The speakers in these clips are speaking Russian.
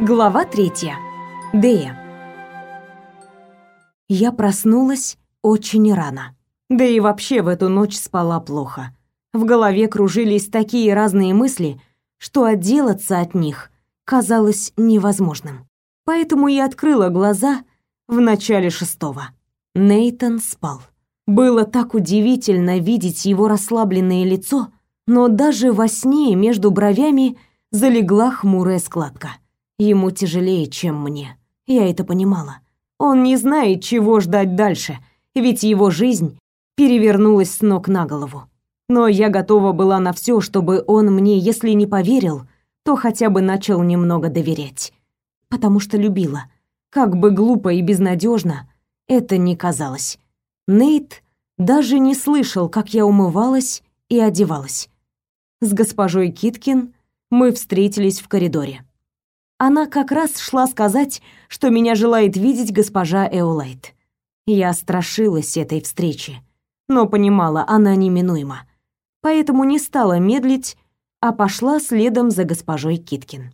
Глава третья. Дея. Я проснулась очень рано. Да и вообще в эту ночь спала плохо. В голове кружились такие разные мысли, что отделаться от них казалось невозможным. Поэтому я открыла глаза в начале шестого. Нейтон спал. Было так удивительно видеть его расслабленное лицо, но даже во сне между бровями залегла хмурая складка. Ему тяжелее, чем мне. Я это понимала. Он не знает, чего ждать дальше, ведь его жизнь перевернулась с ног на голову. Но я готова была на все, чтобы он мне, если не поверил, то хотя бы начал немного доверять. Потому что любила. Как бы глупо и безнадежно это ни казалось. Нейт даже не слышал, как я умывалась и одевалась. С госпожой Киткин мы встретились в коридоре. Она как раз шла сказать, что меня желает видеть госпожа Эолайт. Я страшилась этой встречи, но понимала, она неминуема. Поэтому не стала медлить, а пошла следом за госпожой Киткин.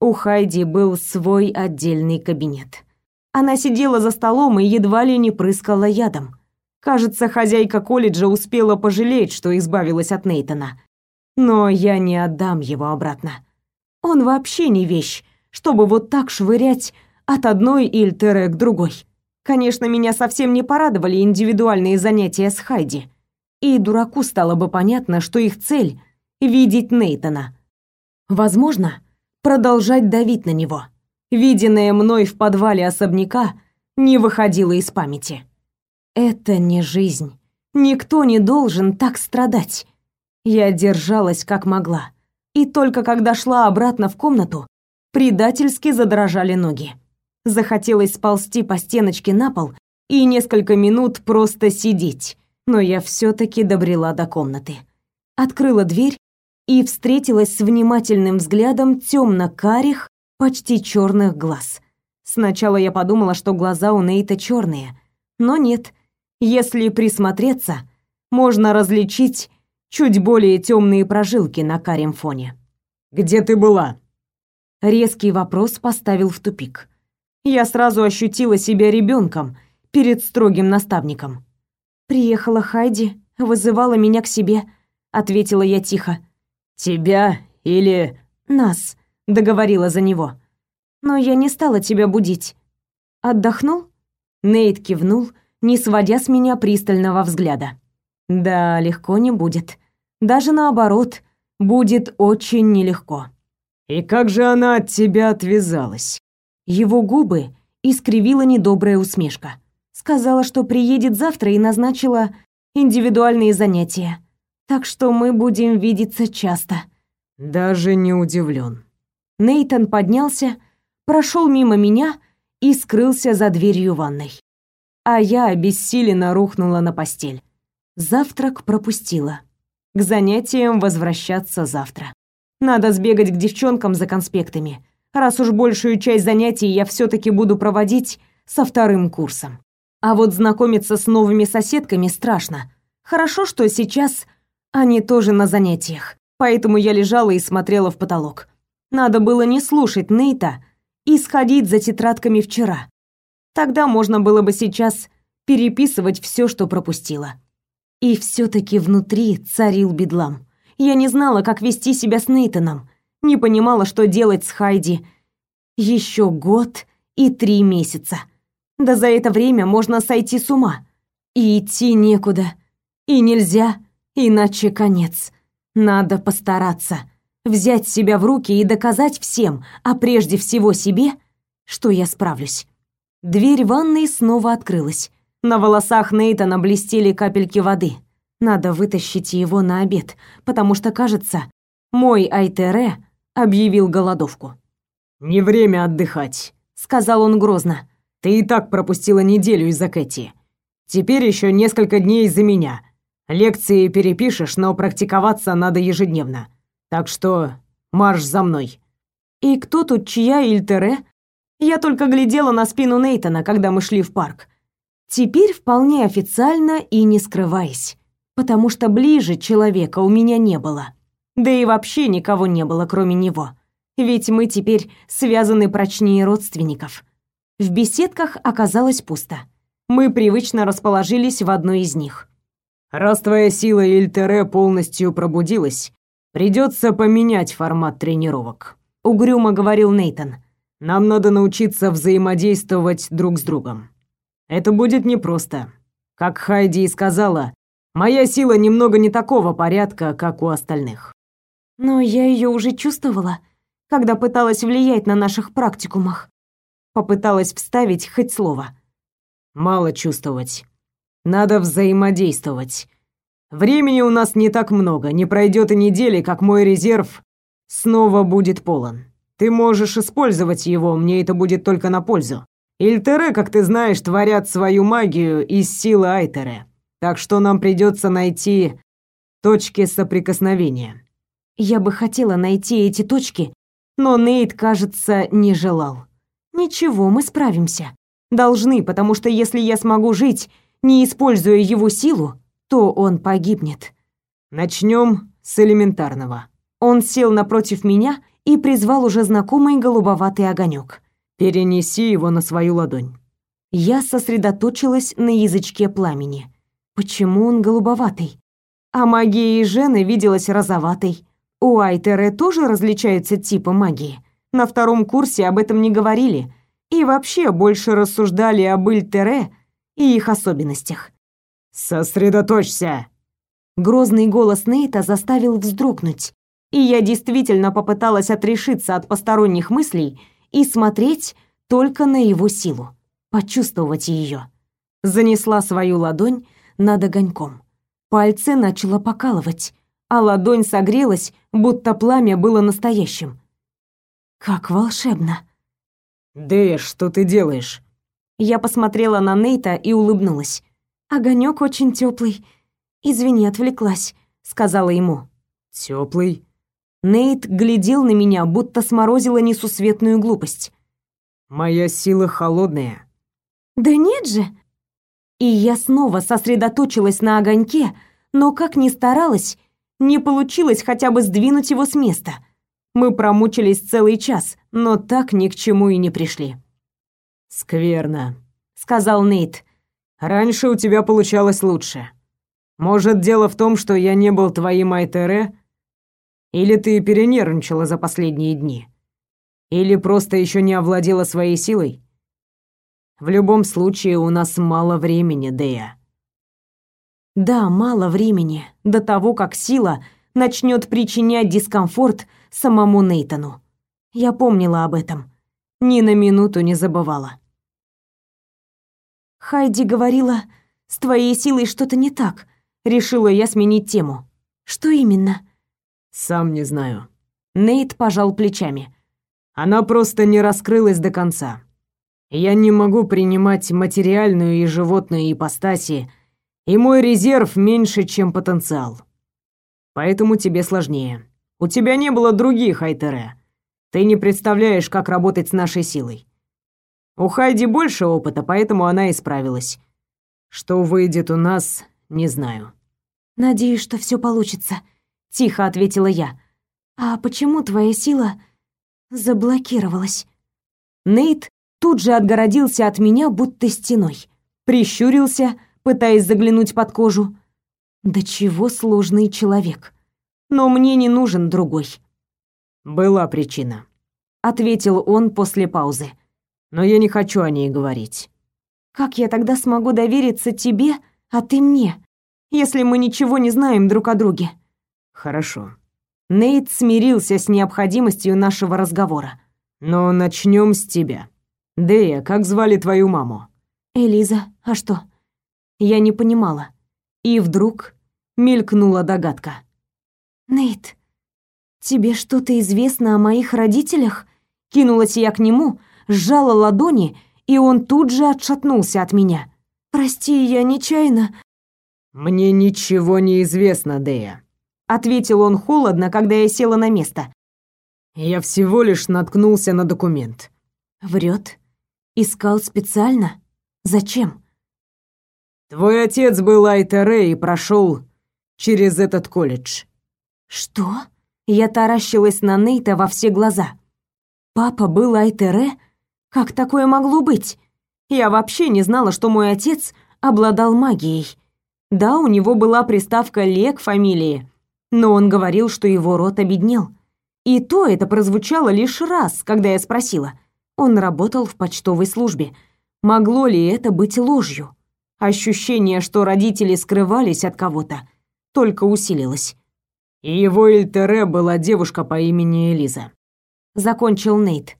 У Хайди был свой отдельный кабинет. Она сидела за столом и едва ли не прыскала ядом. Кажется, хозяйка колледжа успела пожалеть, что избавилась от Нейтона. Но я не отдам его обратно. Он вообще не вещь, чтобы вот так швырять от одной Ильтеры к другой. Конечно, меня совсем не порадовали индивидуальные занятия с Хайди. И дураку стало бы понятно, что их цель — видеть Нейтона. Возможно, продолжать давить на него. Виденное мной в подвале особняка не выходило из памяти. Это не жизнь. Никто не должен так страдать. Я держалась как могла. И только когда шла обратно в комнату, предательски задрожали ноги. Захотелось сползти по стеночке на пол и несколько минут просто сидеть, но я все таки добрела до комнаты. Открыла дверь и встретилась с внимательным взглядом темно карих почти черных глаз. Сначала я подумала, что глаза у Нейта черные, но нет. Если присмотреться, можно различить чуть более темные прожилки на карем фоне. «Где ты была?» Резкий вопрос поставил в тупик. Я сразу ощутила себя ребенком перед строгим наставником. «Приехала Хайди, вызывала меня к себе», — ответила я тихо. «Тебя или...» «Нас», — договорила за него. «Но я не стала тебя будить. Отдохнул?» Нейт кивнул, не сводя с меня пристального взгляда. «Да, легко не будет. Даже наоборот, будет очень нелегко». «И как же она от тебя отвязалась?» Его губы искривила недобрая усмешка. Сказала, что приедет завтра и назначила индивидуальные занятия. Так что мы будем видеться часто. Даже не удивлен. Нейтон поднялся, прошел мимо меня и скрылся за дверью ванной. А я обессиленно рухнула на постель. Завтрак пропустила. К занятиям возвращаться завтра. Надо сбегать к девчонкам за конспектами, раз уж большую часть занятий я все таки буду проводить со вторым курсом. А вот знакомиться с новыми соседками страшно. Хорошо, что сейчас они тоже на занятиях, поэтому я лежала и смотрела в потолок. Надо было не слушать Нейта и сходить за тетрадками вчера. Тогда можно было бы сейчас переписывать все, что пропустила. И все таки внутри царил бедлам. Я не знала, как вести себя с Нейтаном, не понимала, что делать с Хайди. Еще год и три месяца. Да за это время можно сойти с ума. И идти некуда. И нельзя, иначе конец. Надо постараться, взять себя в руки и доказать всем, а прежде всего себе, что я справлюсь. Дверь ванной снова открылась. На волосах Нейтана блестели капельки воды. Надо вытащить его на обед, потому что, кажется, мой Айтере объявил голодовку. «Не время отдыхать», — сказал он грозно. «Ты и так пропустила неделю из-за Кэти. Теперь еще несколько дней из-за меня. Лекции перепишешь, но практиковаться надо ежедневно. Так что марш за мной». «И кто тут чья Ильтере?» Я только глядела на спину Нейтона, когда мы шли в парк. Теперь вполне официально и не скрываясь потому что ближе человека у меня не было. Да и вообще никого не было, кроме него. Ведь мы теперь связаны прочнее родственников. В беседках оказалось пусто. Мы привычно расположились в одной из них. Раз твоя сила Ильтере полностью пробудилась, придется поменять формат тренировок, угрюмо говорил Нейтон. Нам надо научиться взаимодействовать друг с другом. Это будет непросто. Как Хайди и сказала, моя сила немного не такого порядка, как у остальных. Но я ее уже чувствовала, когда пыталась влиять на наших практикумах. Попыталась вставить хоть слово. Мало чувствовать. Надо взаимодействовать. Времени у нас не так много, не пройдет и недели, как мой резерв снова будет полон. Ты можешь использовать его, мне это будет только на пользу. Ильтере, как ты знаешь, творят свою магию из силы Айтере. Так что нам придется найти точки соприкосновения. Я бы хотела найти эти точки, но Нейт, кажется, не желал. Ничего, мы справимся. Должны, потому что если я смогу жить, не используя его силу, то он погибнет. Начнем с элементарного. Он сел напротив меня и призвал уже знакомый голубоватый огонек. Перенеси его на свою ладонь. Я сосредоточилась на язычке пламени. Почему он голубоватый? А магия Жены виделась розоватой. У Айтере тоже различаются типы магии. На втором курсе об этом не говорили и вообще больше рассуждали об Ильтере и их особенностях. «Сосредоточься!» Грозный голос Нейта заставил вздрогнуть, и я действительно попыталась отрешиться от посторонних мыслей и смотреть только на его силу, почувствовать ее. Занесла свою ладонь над огоньком. Пальцы начало покалывать, а ладонь согрелась, будто пламя было настоящим. Как волшебно. «Дэя, что ты делаешь?» Я посмотрела на Нейта и улыбнулась. Огонек очень теплый. Извини, отвлеклась, сказала ему. Теплый. Нейт глядел на меня, будто сморозила несусветную глупость. Моя сила холодная. Да нет же. И я снова сосредоточилась на огоньке, но как ни старалась, не получилось хотя бы сдвинуть его с места. Мы промучились целый час, но так ни к чему и не пришли. Скверно, сказал Нейт. Раньше у тебя получалось лучше. Может, дело в том, что я не был твоим Айтере? Или ты перенервничала за последние дни? Или просто еще не овладела своей силой? В любом случае, у нас мало времени, Дея. Да, мало времени до того, как сила начнет причинять дискомфорт самому Нейтану. Я помнила об этом. Ни на минуту не забывала. Хайди говорила, с твоей силой что-то не так. Решила я сменить тему. Что именно? Сам не знаю. Нейт пожал плечами. Она просто не раскрылась до конца. Я не могу принимать материальную и животную ипостаси, и мой резерв меньше, чем потенциал. Поэтому тебе сложнее. У тебя не было других Айтере. Ты не представляешь, как работать с нашей силой. У Хайди больше опыта, поэтому она и справилась. Что выйдет у нас, не знаю. Надеюсь, что все получится, тихо ответила я. А почему твоя сила заблокировалась? Нейт тут же отгородился от меня будто стеной, прищурился, пытаясь заглянуть под кожу. Да чего сложный человек. Но мне не нужен другой. Была причина, ответил он после паузы но я не хочу о ней говорить. Как я тогда смогу довериться тебе, а ты мне, если мы ничего не знаем друг о друге? Хорошо. Нейт смирился с необходимостью нашего разговора. Но начнем с тебя. Дея, как звали твою маму? Элиза. А что? Я не понимала. И вдруг мелькнула догадка. Нейт, тебе что-то известно о моих родителях? Кинулась я к нему, сжала ладони, и он тут же отшатнулся от меня. «Прости, я нечаянно...» «Мне ничего не известно, Дея», — ответил он холодно, когда я села на место. «Я всего лишь наткнулся на документ». Врет. Искал специально? Зачем? Твой отец был Айтере и прошел через этот колледж. Что? Я таращилась на Нейта во все глаза. Папа был Айтере? Как такое могло быть? Я вообще не знала, что мой отец обладал магией. Да, у него была приставка Ле к фамилии, но он говорил, что его род обеднел. И то это прозвучало лишь раз, когда я спросила. Он работал в почтовой службе. Могло ли это быть ложью? Ощущение, что родители скрывались от кого-то, только усилилось. И его Ильтере была девушка по имени Элиза. Закончил Нейт.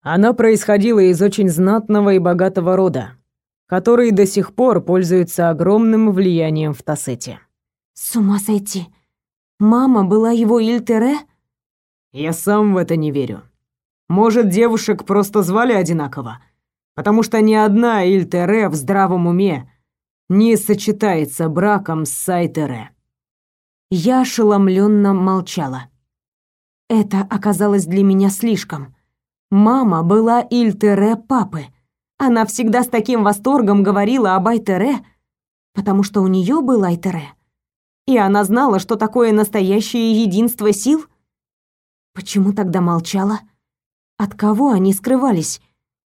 Она происходила из очень знатного и богатого рода, который до сих пор пользуется огромным влиянием в Тассете. С ума сойти. Мама была его Ильтере? Я сам в это не верю. Может, девушек просто звали одинаково, потому что ни одна Ильтере в здравом уме не сочетается браком с Сайтере. Я ошеломленно молчала. Это оказалось для меня слишком. Мама была Ильтере папы. Она всегда с таким восторгом говорила об Айтере, потому что у нее был Айтере. И она знала, что такое настоящее единство сил. Почему тогда молчала? От кого они скрывались?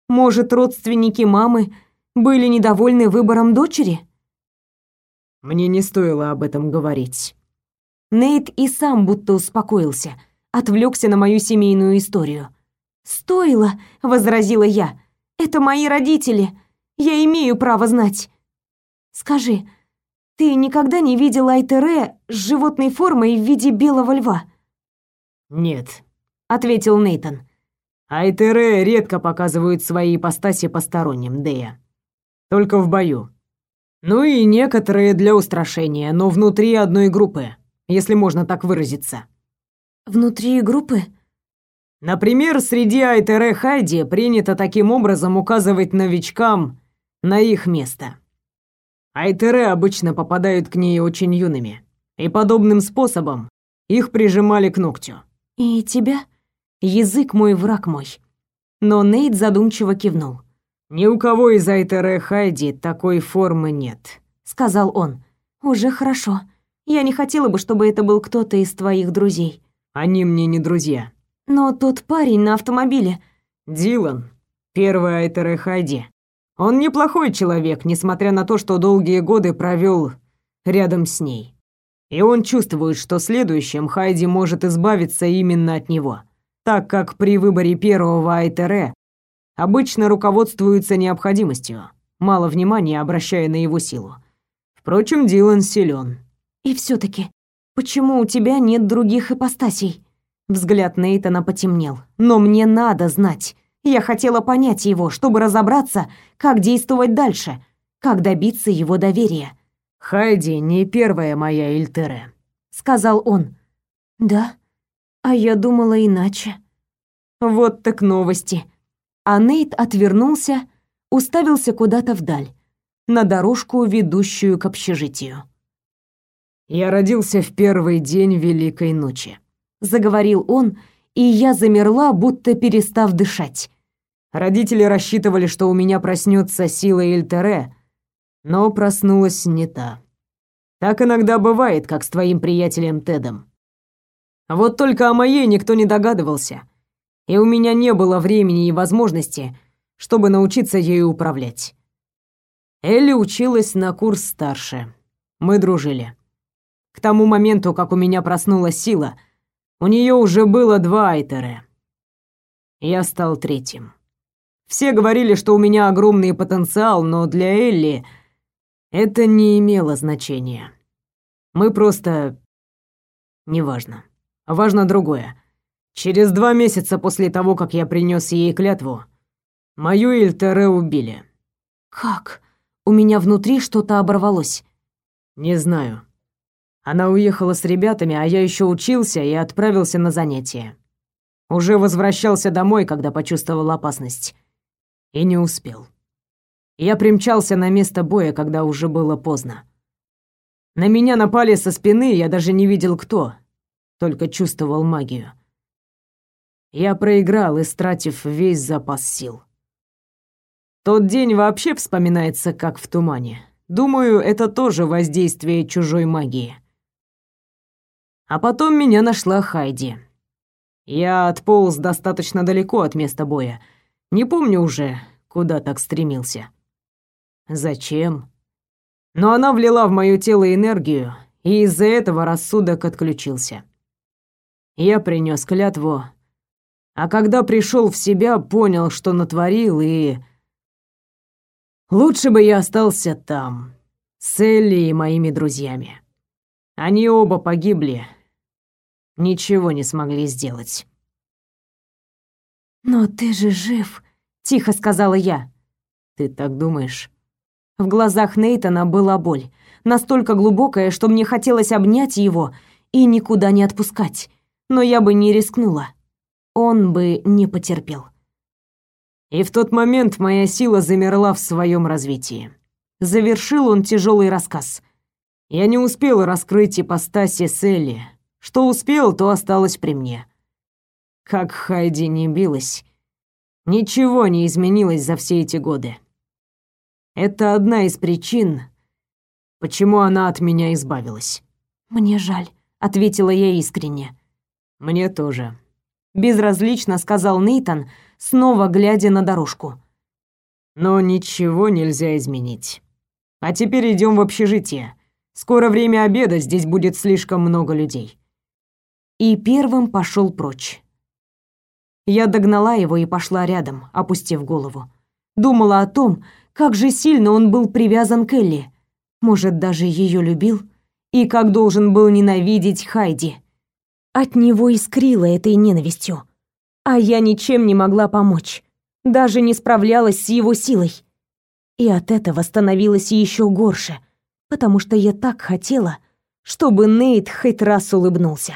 Может, родственники мамы были недовольны выбором дочери? Мне не стоило об этом говорить. Нейт и сам будто успокоился, отвлекся на мою семейную историю. «Стоило», — возразила я. «Это мои родители. Я имею право знать». «Скажи, ты никогда не видел Айтере с животной формой в виде белого льва?» «Нет», — ответил Нейтон. «Айтере редко показывают свои ипостаси посторонним, Дея. Только в бою. Ну и некоторые для устрашения, но внутри одной группы, если можно так выразиться». «Внутри группы?» Например, среди Айтере Хайди принято таким образом указывать новичкам на их место. Айтере обычно попадают к ней очень юными, и подобным способом их прижимали к ногтю. «И тебя? Язык мой, враг мой». Но Нейт задумчиво кивнул. «Ни у кого из Айтере Хайди такой формы нет», — сказал он. «Уже хорошо. Я не хотела бы, чтобы это был кто-то из твоих друзей». «Они мне не друзья», но тот парень на автомобиле... Дилан, первый Айтере Хайди. Он неплохой человек, несмотря на то, что долгие годы провел рядом с ней. И он чувствует, что следующим Хайди может избавиться именно от него, так как при выборе первого Айтере обычно руководствуются необходимостью, мало внимания обращая на его силу. Впрочем, Дилан силен. И все таки почему у тебя нет других ипостасей? Взгляд Нейтана потемнел. Но мне надо знать. Я хотела понять его, чтобы разобраться, как действовать дальше, как добиться его доверия. «Хайди не первая моя Ильтере», — сказал он. «Да? А я думала иначе». Вот так новости. А Нейт отвернулся, уставился куда-то вдаль, на дорожку, ведущую к общежитию. «Я родился в первый день Великой Ночи», заговорил он, и я замерла, будто перестав дышать. Родители рассчитывали, что у меня проснется сила Эльтере, но проснулась не та. Так иногда бывает, как с твоим приятелем Тедом. Вот только о моей никто не догадывался, и у меня не было времени и возможности, чтобы научиться ею управлять. Элли училась на курс старше. Мы дружили. К тому моменту, как у меня проснулась сила — у нее уже было два Айтере. Я стал третьим. Все говорили, что у меня огромный потенциал, но для Элли это не имело значения. Мы просто... Неважно. Важно другое. Через два месяца после того, как я принес ей клятву, мою Эльтере убили. Как? У меня внутри что-то оборвалось. Не знаю. Она уехала с ребятами, а я еще учился и отправился на занятия. Уже возвращался домой, когда почувствовал опасность. И не успел. Я примчался на место боя, когда уже было поздно. На меня напали со спины, я даже не видел кто, только чувствовал магию. Я проиграл, истратив весь запас сил. Тот день вообще вспоминается как в тумане. Думаю, это тоже воздействие чужой магии. А потом меня нашла Хайди. Я отполз достаточно далеко от места боя. Не помню уже, куда так стремился. Зачем? Но она влила в моё тело энергию, и из-за этого рассудок отключился. Я принес клятву, а когда пришел в себя, понял, что натворил, и... Лучше бы я остался там, с Элли и моими друзьями. Они оба погибли, ничего не смогли сделать. «Но ты же жив», — тихо сказала я. «Ты так думаешь?» В глазах Нейтана была боль, настолько глубокая, что мне хотелось обнять его и никуда не отпускать, но я бы не рискнула. Он бы не потерпел. И в тот момент моя сила замерла в своем развитии. Завершил он тяжелый рассказ. Я не успел раскрыть ипостаси Селли, что успел, то осталось при мне. Как Хайди не билась, ничего не изменилось за все эти годы. Это одна из причин, почему она от меня избавилась. «Мне жаль», — ответила я искренне. «Мне тоже», — безразлично сказал Нейтан, снова глядя на дорожку. «Но ничего нельзя изменить. А теперь идем в общежитие. Скоро время обеда, здесь будет слишком много людей» и первым пошел прочь. Я догнала его и пошла рядом, опустив голову. Думала о том, как же сильно он был привязан к Элли, может, даже ее любил, и как должен был ненавидеть Хайди. От него искрило этой ненавистью, а я ничем не могла помочь, даже не справлялась с его силой. И от этого становилось еще горше, потому что я так хотела, чтобы Нейт хоть раз улыбнулся.